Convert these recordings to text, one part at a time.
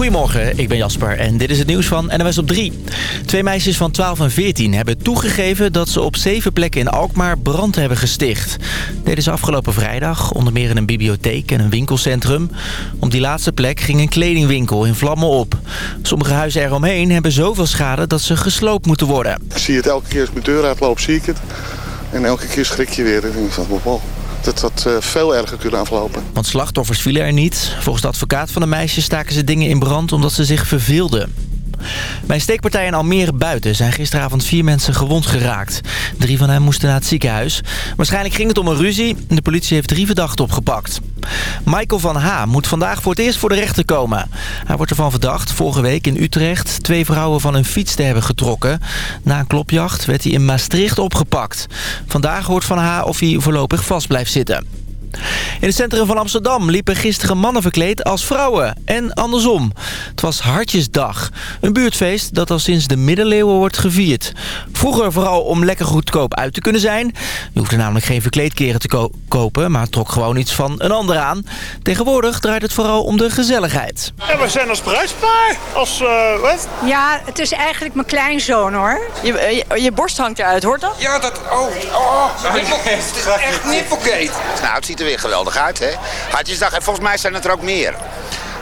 Goedemorgen, ik ben Jasper en dit is het nieuws van NWS op 3. Twee meisjes van 12 en 14 hebben toegegeven dat ze op zeven plekken in Alkmaar brand hebben gesticht. Dit is afgelopen vrijdag, onder meer in een bibliotheek en een winkelcentrum. Op die laatste plek ging een kledingwinkel in vlammen op. Sommige huizen eromheen hebben zoveel schade dat ze gesloopt moeten worden. Ik zie het elke keer als mijn deur uitloop, zie ik het. En elke keer schrik je weer. Ik denk van, wow, dat had uh, veel erger kunnen aflopen. Want slachtoffers vielen er niet. Volgens de advocaat van de meisjes staken ze dingen in brand omdat ze zich verveelden. Bij een steekpartij in Almere buiten zijn gisteravond vier mensen gewond geraakt. Drie van hen moesten naar het ziekenhuis. Waarschijnlijk ging het om een ruzie. De politie heeft drie verdachten opgepakt. Michael van H. moet vandaag voor het eerst voor de rechter komen. Hij wordt ervan verdacht vorige week in Utrecht twee vrouwen van hun fiets te hebben getrokken. Na een klopjacht werd hij in Maastricht opgepakt. Vandaag hoort Van H. of hij voorlopig vast blijft zitten. In het centrum van Amsterdam liepen gisteren mannen verkleed als vrouwen. En andersom. Het was Hartjesdag. Een buurtfeest dat al sinds de middeleeuwen wordt gevierd. Vroeger vooral om lekker goedkoop uit te kunnen zijn. Je hoefde namelijk geen verkleedkeren te kopen, maar trok gewoon iets van een ander aan. Tegenwoordig draait het vooral om de gezelligheid. Ja, we zijn als bruidspaar. Als, uh, wat? Ja, het is eigenlijk mijn kleinzoon hoor. Je, je, borst hangt eruit, hoort dat? Ja, dat... Oh, oh. Echt niet verkeerd. Nou, het ziet er weer geweldig uit, hè? Hartjesdag. En volgens mij zijn het er ook meer.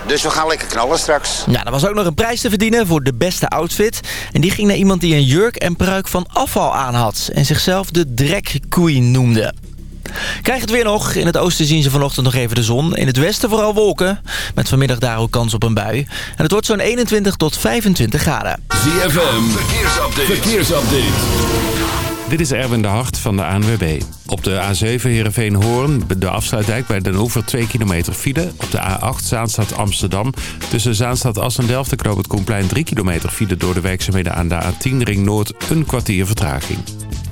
Dus we gaan lekker knallen straks. Ja, er was ook nog een prijs te verdienen voor de beste outfit. En die ging naar iemand die een jurk en pruik van afval aan had. En zichzelf de Drag Queen noemde. Krijg het weer nog. In het oosten zien ze vanochtend nog even de zon. In het westen vooral wolken. Met vanmiddag daar ook kans op een bui. En het wordt zo'n 21 tot 25 graden. ZFM, verkeersupdate. verkeersupdate. Dit is Erwin de Hart van de ANWB. Op de A7 Heerenveen-Hoorn, de afsluitdijk bij Den Oever 2 kilometer file. Op de A8 Zaanstad Amsterdam. Tussen Zaanstad Assen-Delft en Knoop het Koenplein 3 kilometer file door de werkzaamheden aan de A10 Ring Noord een kwartier vertraging.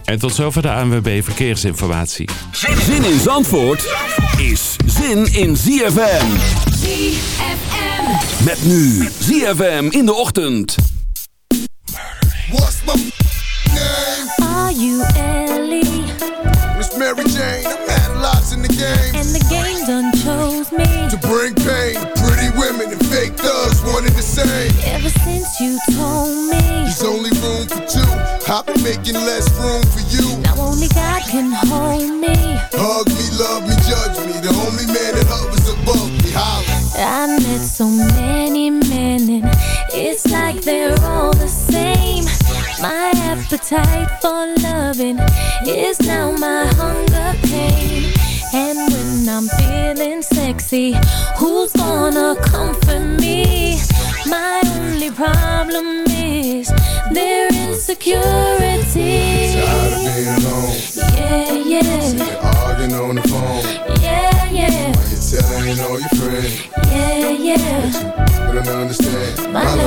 En tot zover de ANWB Verkeersinformatie. Zin in Zandvoort is zin in ZFM. ZFM. Met nu ZFM in de ochtend. You Ellie? Miss Mary Jane, I'm had lots in the game. And the game done chose me. To bring pain to pretty women and fake thugs, one and the same. Ever since you told me. There's only room for two. I've been making less room for you. Now only God can hold me. Hug me, love me, judge me. The only man that hovers above me, holler. I met so many men and it's like they're all the same. My appetite for loving is now my hunger pain. And when I'm feeling sexy, who's gonna comfort me? My only problem is their insecurity. Tired of being alone. Yeah, yeah. Sick of arguing on the phone. Yeah, yeah. Why you telling all your friends? Yeah, yeah. But I understand. My I'm real.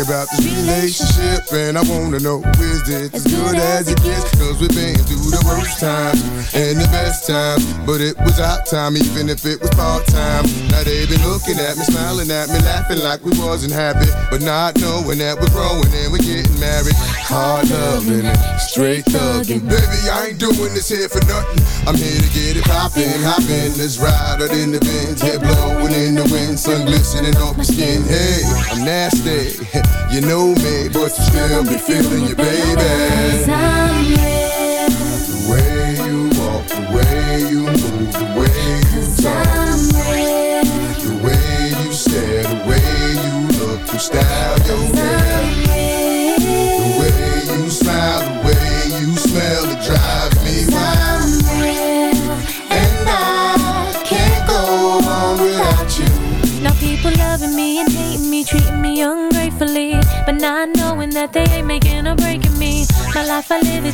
about this relationship, and I wanna know is it as good as it gets? Cause we've been through the worst times and the best times, but it was our time, even if it was part time. Now they been looking at me, smiling at me, laughing like we wasn't happy, but not knowing that we're growing and we're getting married. Hard loving straight thugging. Baby, I ain't doing this here for nothing. I'm here to get it poppin', hoppin'. Let's ride out in the Benz, head blowing in the wind, sun glistening off my skin. Hey, I'm nasty, you know me, but still be feeling you, baby.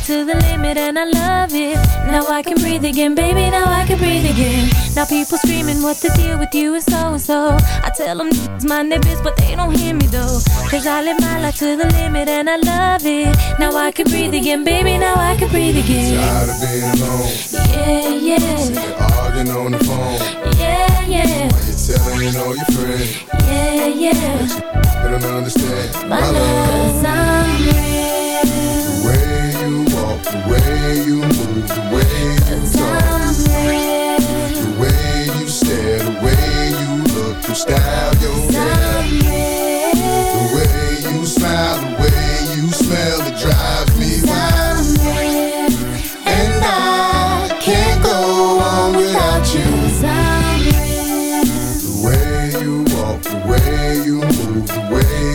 To the limit and I love it. Now I can breathe again, baby, now I can breathe again. Now people screaming what the deal with you is and so. I tell them it's my neighbors, but they don't hear me though. Cause I live my life to the limit and I love it. Now I can breathe again, baby, now I can breathe again. Tired of being alone. Yeah, yeah. Sick of arguing on the phone. Yeah, yeah. Why you telling all your friends? Yeah, yeah. They don't understand My love's unreal. You move, the way you talk, the way you stare, the way you look, your style, your hair, the way you smile, the way you smell, it drives me wild. And I can't go on without you. The way you walk, the way you move, the way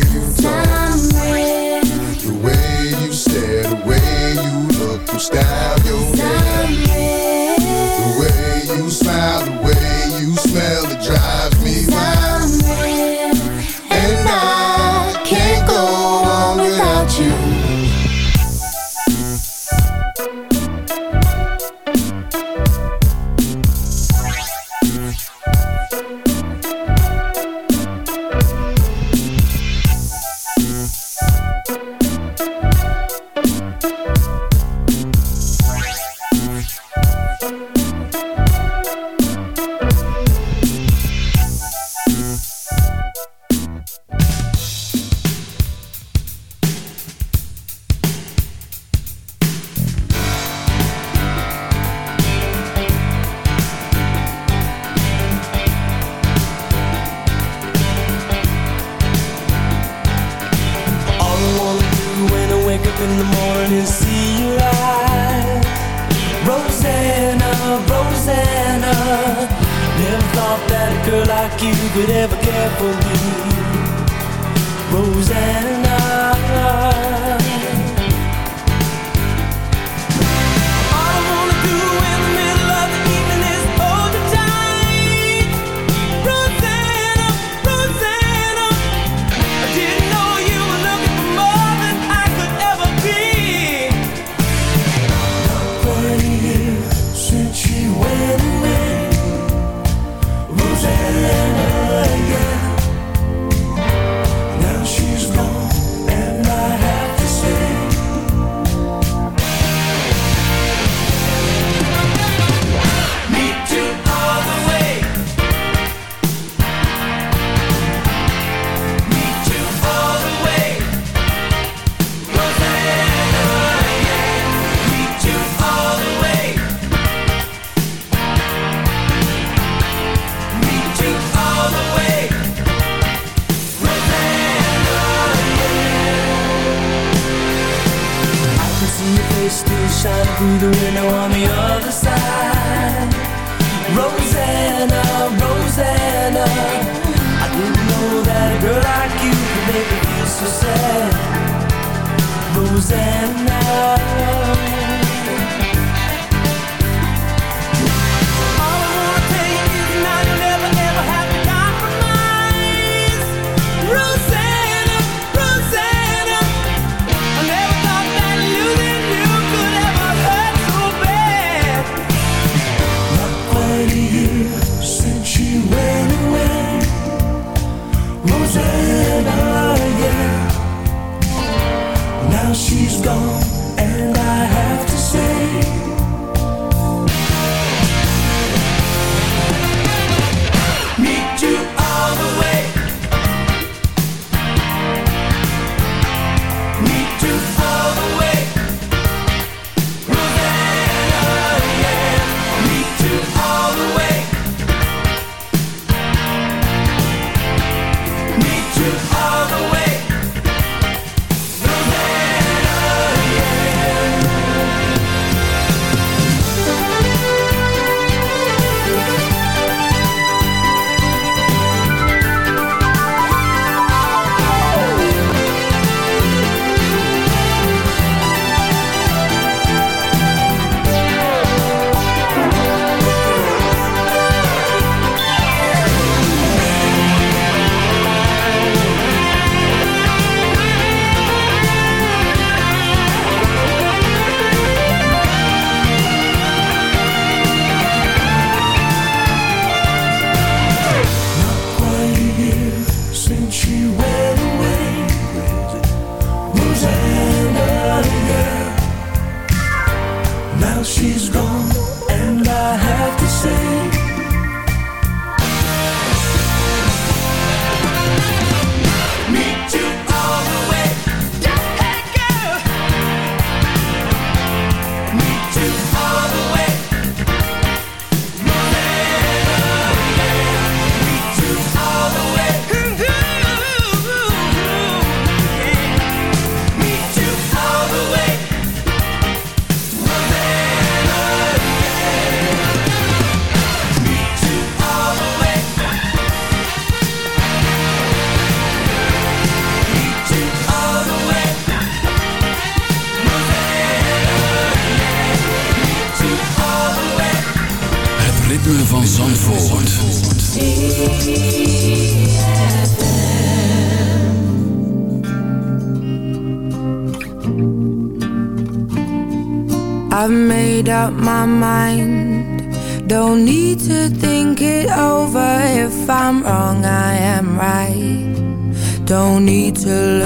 my mind. Don't need to think it over. If I'm wrong, I am right. Don't need to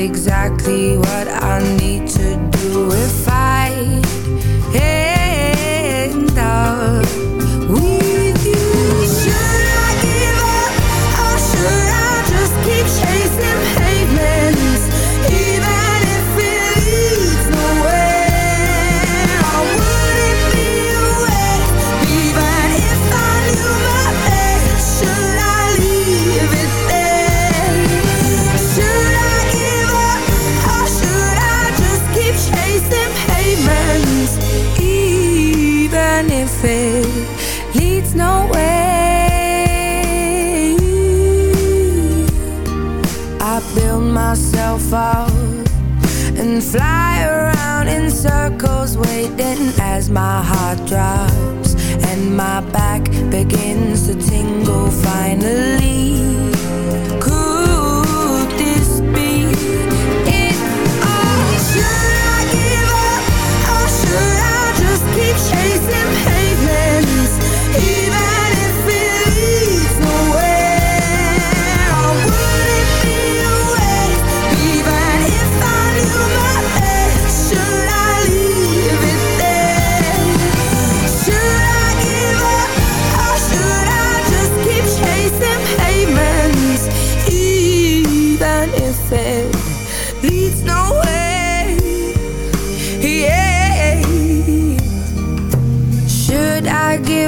exactly what I need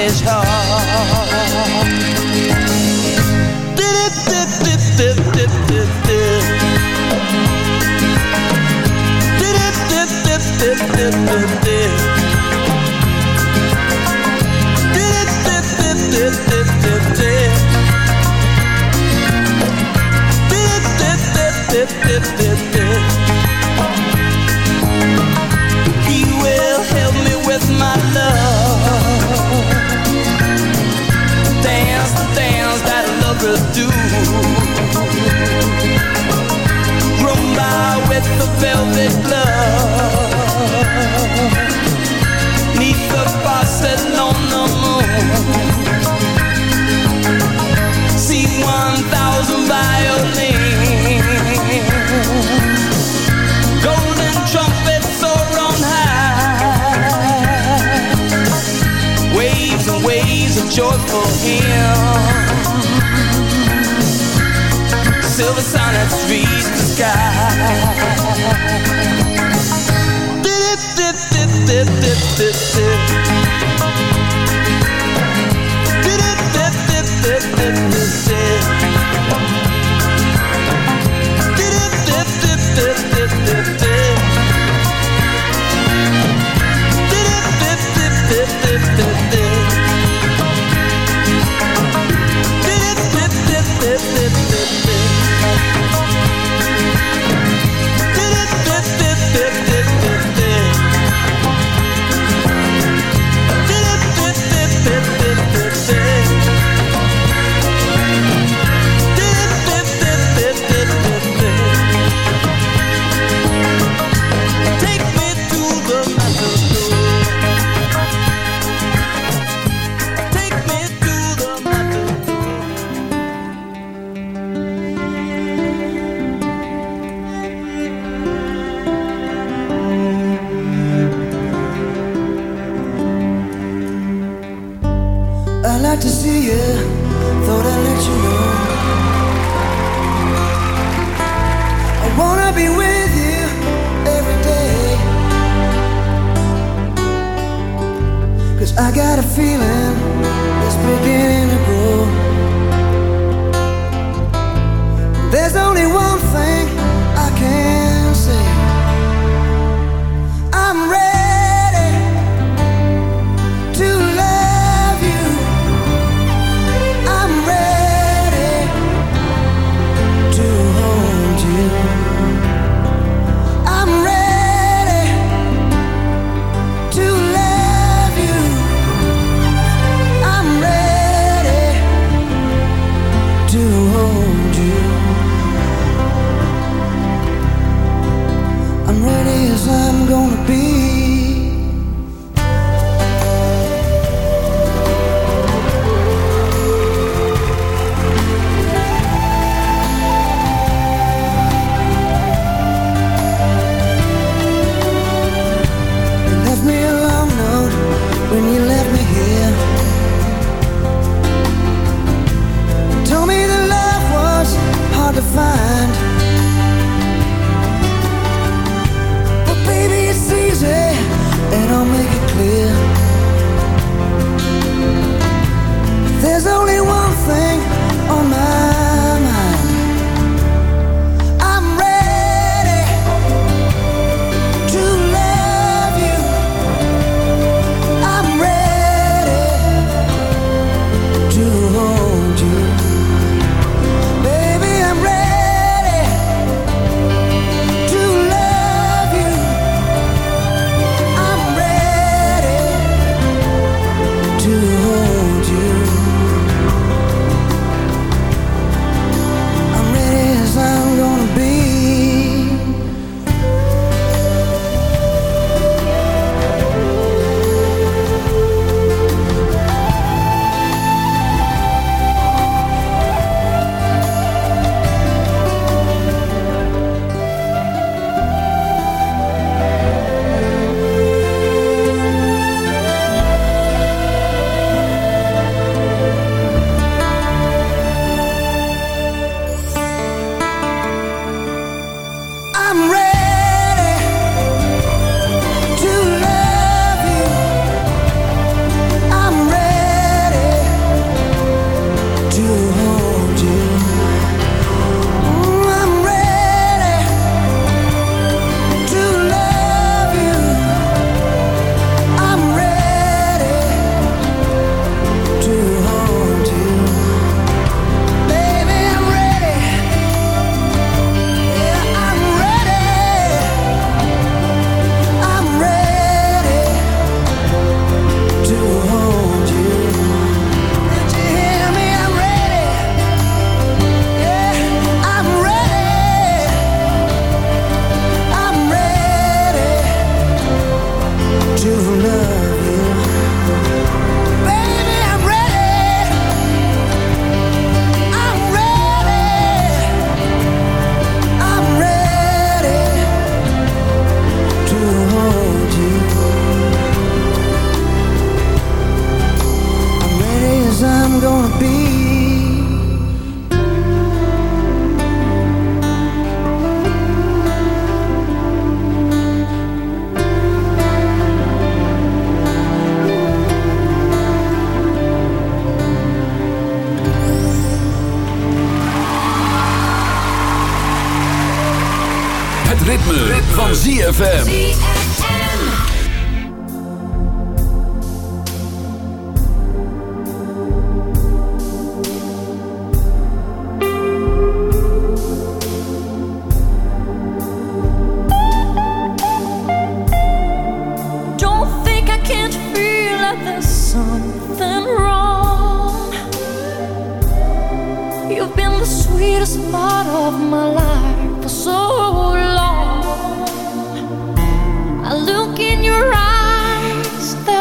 Spanish heart. He lovers do. Rumba with the velvet glove. Neath the Barcelona moon. See one thousand violins. Golden trumpets soar on high. Waves and waves of joyful hymns. Silver sonnets reach the Take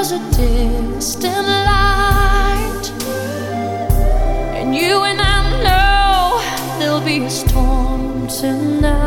is a distant light, and you and I know there'll be a storm tonight.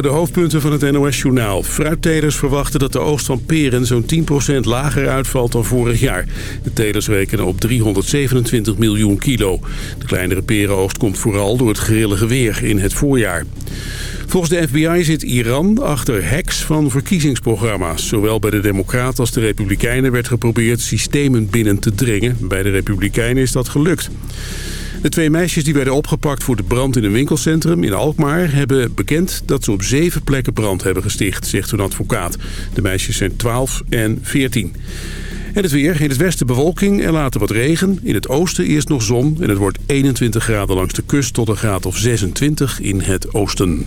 De hoofdpunten van het NOS-journaal. Fruittelers verwachten dat de oogst van peren zo'n 10% lager uitvalt dan vorig jaar. De telers rekenen op 327 miljoen kilo. De kleinere perenoogst komt vooral door het grillige weer in het voorjaar. Volgens de FBI zit Iran achter hacks van verkiezingsprogramma's. Zowel bij de Democraten als de Republikeinen werd geprobeerd systemen binnen te dringen. Bij de Republikeinen is dat gelukt. De twee meisjes die werden opgepakt voor de brand in een winkelcentrum in Alkmaar... hebben bekend dat ze op zeven plekken brand hebben gesticht, zegt hun advocaat. De meisjes zijn 12 en 14. En het weer. In het westen bewolking en later wat regen. In het oosten eerst nog zon. En het wordt 21 graden langs de kust tot een graad of 26 in het oosten.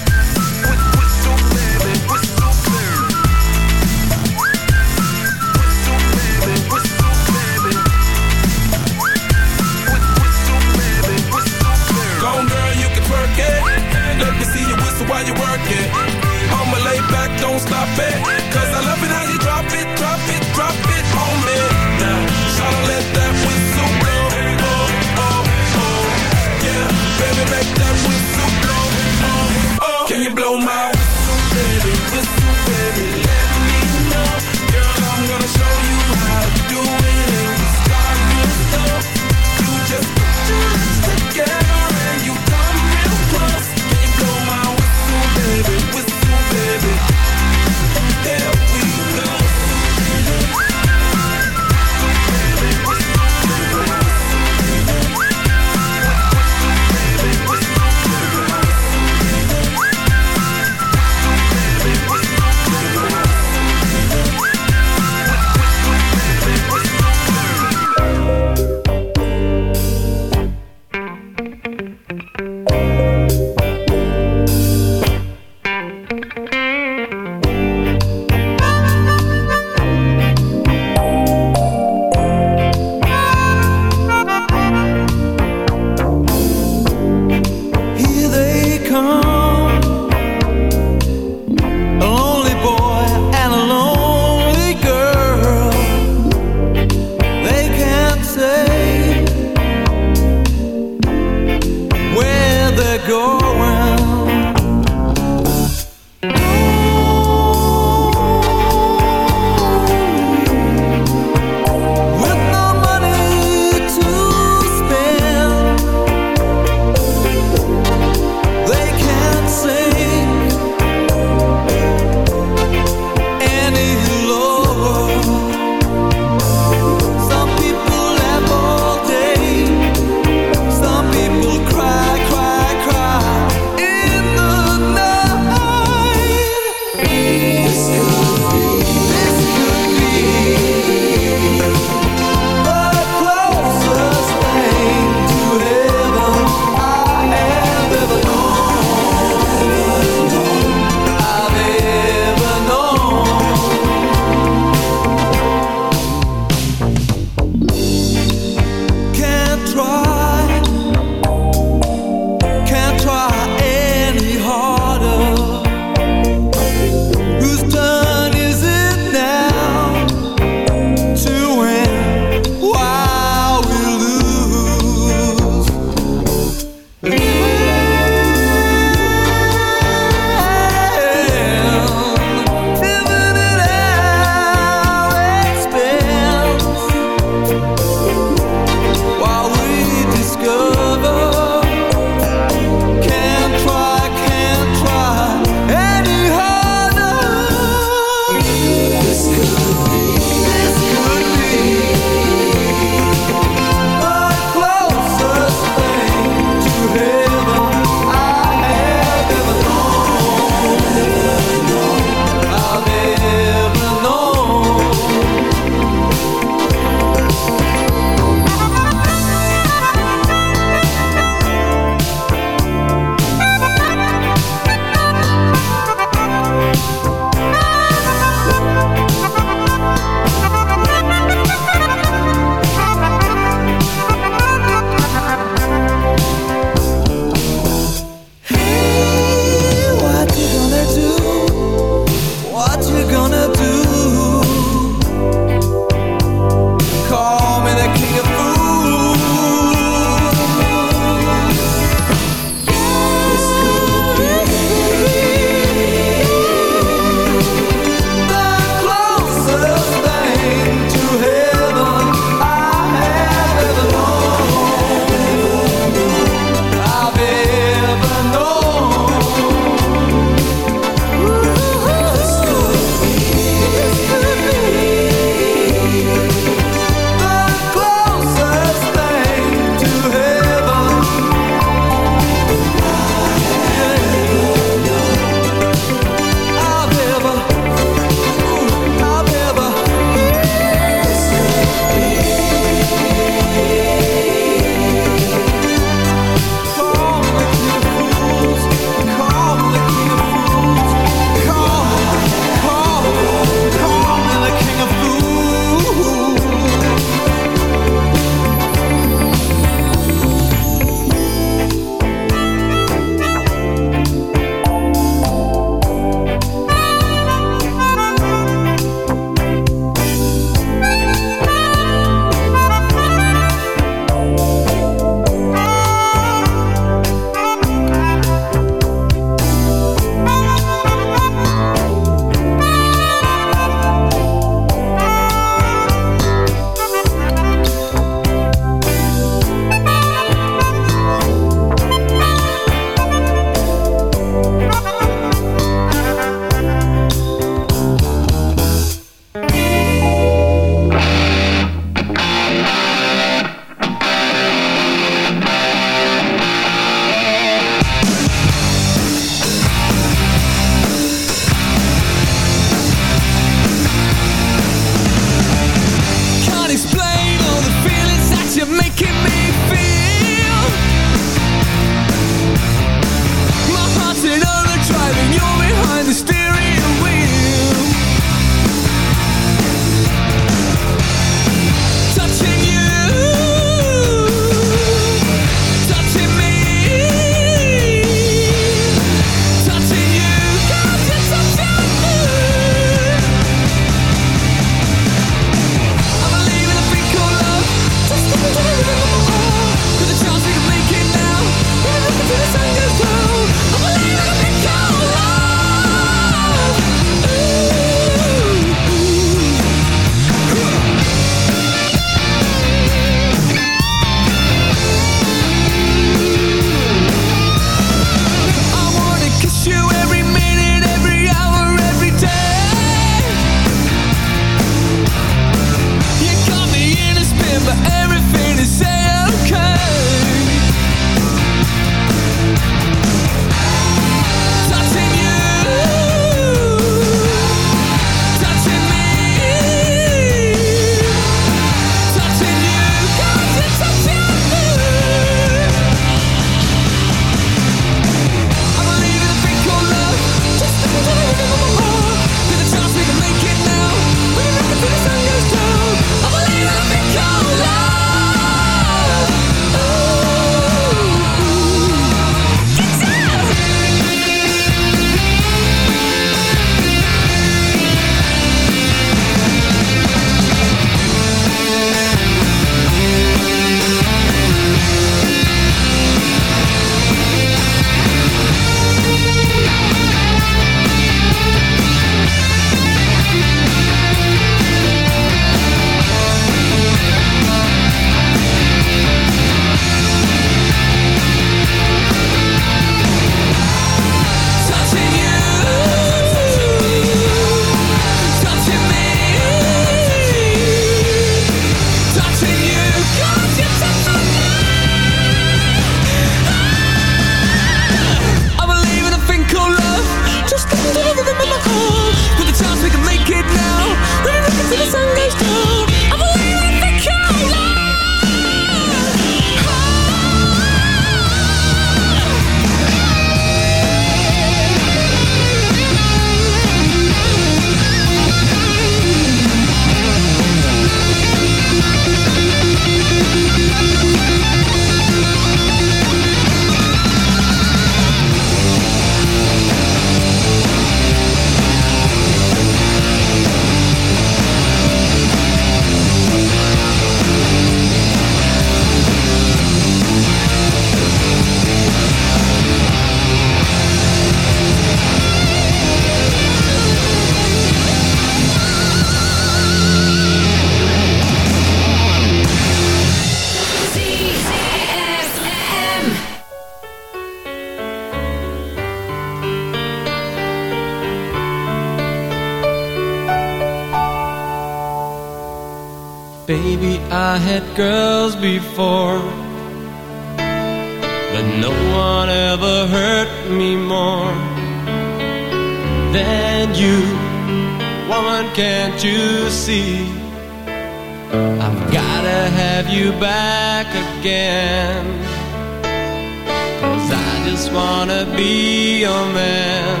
just wanna be your man.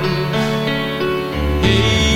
Hey.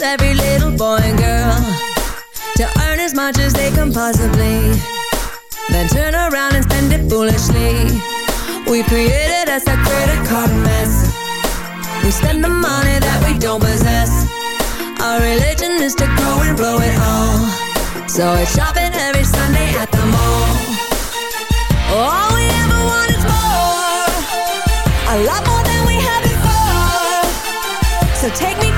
Every little boy and girl. To earn as much as they can possibly. Then turn around and spend it foolishly. We created us a credit card mess. We spend the money that we don't possess. Our religion is to grow and blow it all. So it's shopping every Sunday at the mall. All we ever want is more. A lot more than we have before. So take me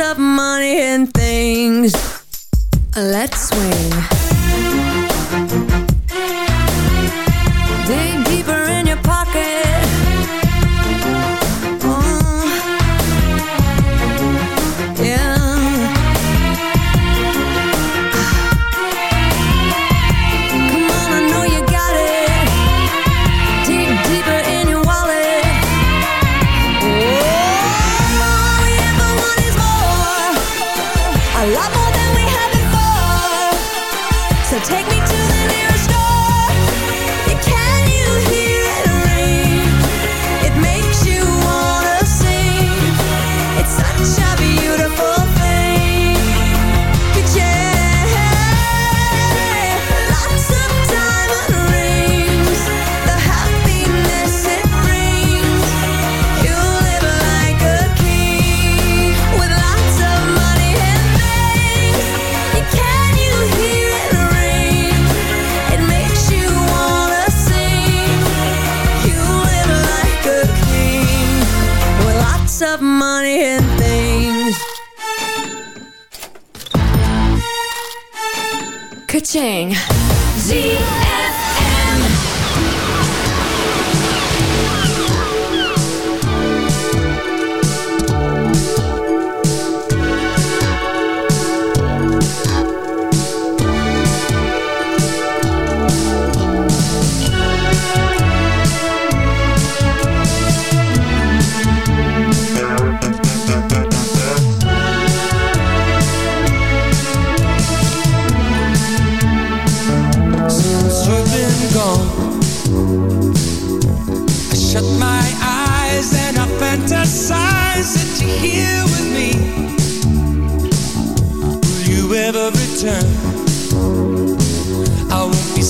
up money and things. Let's swing.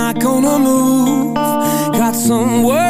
not gonna move. Got some words